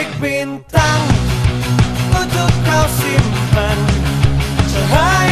titik bintang untuk kau simpan. Cahaya